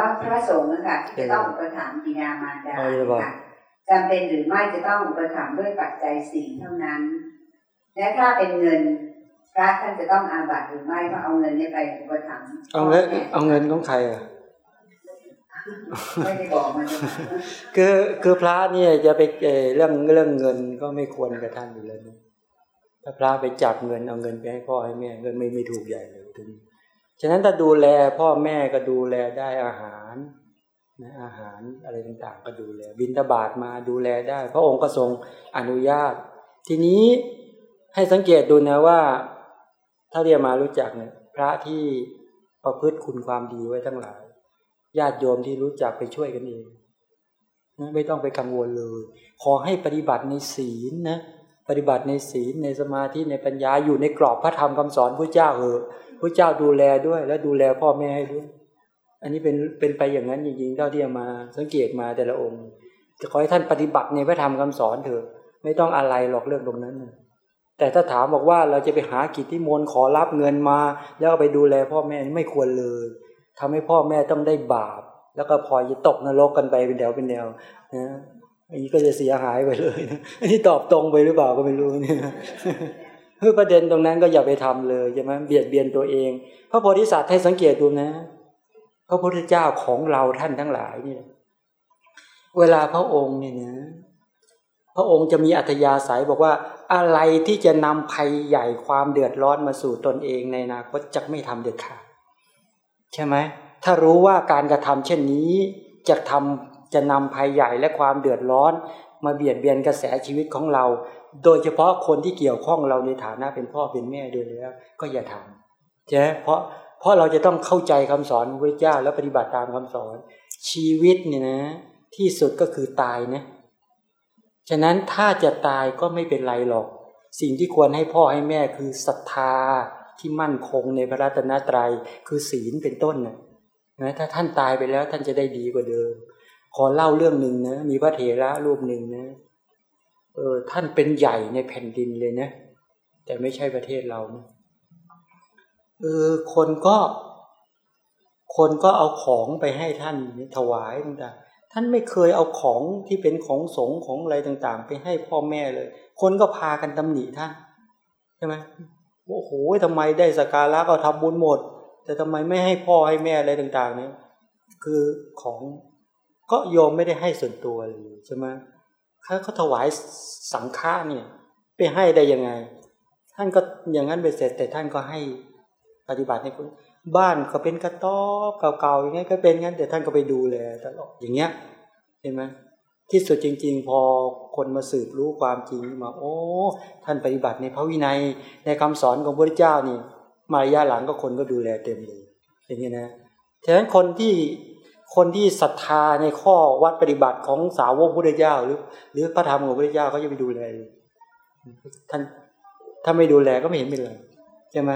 ว่าพระสงฆ์นะคะที่จะต้องอุปถัมภ์บิดามารดาเอาเลยบอกค่ะจำเป็นหรือไม่จะต้องอุปถัมภ์ด้วยปัจจัยสี่เท่านั้น และถ้าเป็นเงินพระท่านจะต้องอาบัติหรือไม่ก็เอาเงินนี้ไปอุปถัมภ์เอาเงินพ่แม่เอาเงินของใครอะไม่ได้บอกมันนะคะคือคือพระเนี่ยจะไปเอ่อเรื่องเรื่องเงินก็ไม่ควรกับท่านอยู่แล้วนะถ้าพระไปจับเงินเอาเงินไปให้พ่อให้แม่ก็ไม่ไม่ถูกใหญ่เลยทีนี้ ฉะนั้นถ้าดูแลพ่อแม่ก็ดูแลได้อาหารนะอาหารอะไรต่างๆ ก็ดูแลบินทบาทมาดูแลได้ พระองค์ก็ทรงอนุญาต ทีนี้ให้สังเกตดูนะว่า ถ้าเรียมารู้จักเนี่ยพระที่ประพฤติคุณความดีไว้ทั้งหลายญาติโยมที่รู้จักไปช่วยกันเองไม่ต้องไปกังวลเลย ขอให้ปฏิบัติในศีลนะ ปฏิบัติในศีลในสมาธิในปัญญาอยู่ในกรอบพระธรรมคำสอนพระเจ้าเหอะพระเจ้าดูแลด้วย และดูแลพ่อแม่ให้ด้วย อันนี้เป็นเป็นไปอย่างนั้นจริงๆเท่าที่มาสังเกตมาแต่ละองค์จะขอให้ท่านปฏิบัติในพระธรรมคำสอนเถอะไม่ต้องอะไรหรอกเรื่องตรงนั้นแต่ถ้าถามบอกว่าเราจะไปหากิจที่มนขอรับเงินมา แล้วไปดูแลพ่อแม่นี่ไม่ควรเลยทำให้พ่อแม่ต้องได้บาป แล้วก็พลอยจะตกนรกกันไปเป็นแถวเป็นแนวนะ อันนี้ก็จะเสียหายไปเลยนะอันนี้ตอบตรงไปหรือเปล่าก็ไม่รู้เนี่ยคือประเด็นตรงนั้นก็อย่าไปทำเลยใช่ไหมเบียดเบียนตัวเอง พระโพธิสัตว์ให้สังเกตดูนะ พระพุทธเจ้าของเราท่านทั้งหลายเนี่ยเวลาพระองค์เนี่ยนะพระองค์จะมีอัธยาศัยบอกว่าอะไรที่จะนำภัยใหญ่ความเดือดร้อนมาสู่ตนเองในอนาคตจะไม่ทำเด็ดขาดใช่ไหมถ้ารู้ว่าการกระทำเช่นนี้จะทำ จะนำภัยใหญ่และความเดือดร้อน มาเบียดเบียนกระแสชีวิตของเรา โดยเฉพาะคนที่เกี่ยวข้องเราในฐานะเป็นพ่อเป็นแม่ด้วยแล้ว ก็อย่าทำใช่ไหมเพราะเพราะเราจะต้องเข้าใจคำสอนพระเจ้าแล้วปฏิบัติตามคำสอน ชีวิตเนี่ยนะ ที่สุดก็คือตายนะฉะนั้นถ้าจะตายก็ไม่เป็นไรหรอก สิ่งที่ควรให้พ่อให้แม่คือศรัทธาที่มั่นคงในพระรัตนตรยัยคือศีลเป็นต้นนะนะถ้าท่านตายไปแล้วท่านจะได้ดีกว่าเดิม ขอเล่าเรื่องหนึ่งนะ มีพระเถระรูปหนึ่งนะเออท่านเป็นใหญ่ในแผ่นดินเลยนะ แต่ไม่ใช่ประเทศเรานะเออคนก็ คนก็เอาของไปให้ท่านถวายต่างๆท่านไม่เคยเอาของที่เป็นของสงของอะไรต่างๆ ไปให้พ่อแม่เลย คนก็พากันตำหนิท่านใช่ไหมโอ้โหทำไมได้สกการะก็ทำบุญหมด แต่ทำไมไม่ให้พ่อให้แม่อะไรต่าง ๆ เนี่ย คือของ ก็โยมไม่ได้ให้ส่วนตัวเลยใช่ไหมเขาเขาถวายสังฆะเนี่ย ไปให้ได้ยังไง ท่านก็อย่างนั้นไปเสร็จแต่ท่านก็ให้ปฏิบัติให้คนบ้านก็เป็นกระต๊อบเก่าๆอย่างเงี้ก็เป็นงั้นแต่ท่านก็ไปดูแลตลอดอย่างเงี้ยเห็นไหมที่สุดจริง ๆ พอคนมาสืบรู้ความจริงมา โอ้ ท่านปฏิบัติในพระวินัย ในคำสอนของพระเจ้านี่ มารยะหลังก็คนก็ดูแลเต็มเลยอย่างเงี้ยนะฉะนั้นคนที่ คนที่ศรัทธาในข้อวัดปฏิบัติของสาวกพุทธเจ้าหรือ หรือพระธรรมของพุทธเจ้าเขาจะไปดูแลท่านถ้าไม่ดูแลก็ไม่เห็นเป็นไรใช่ไหม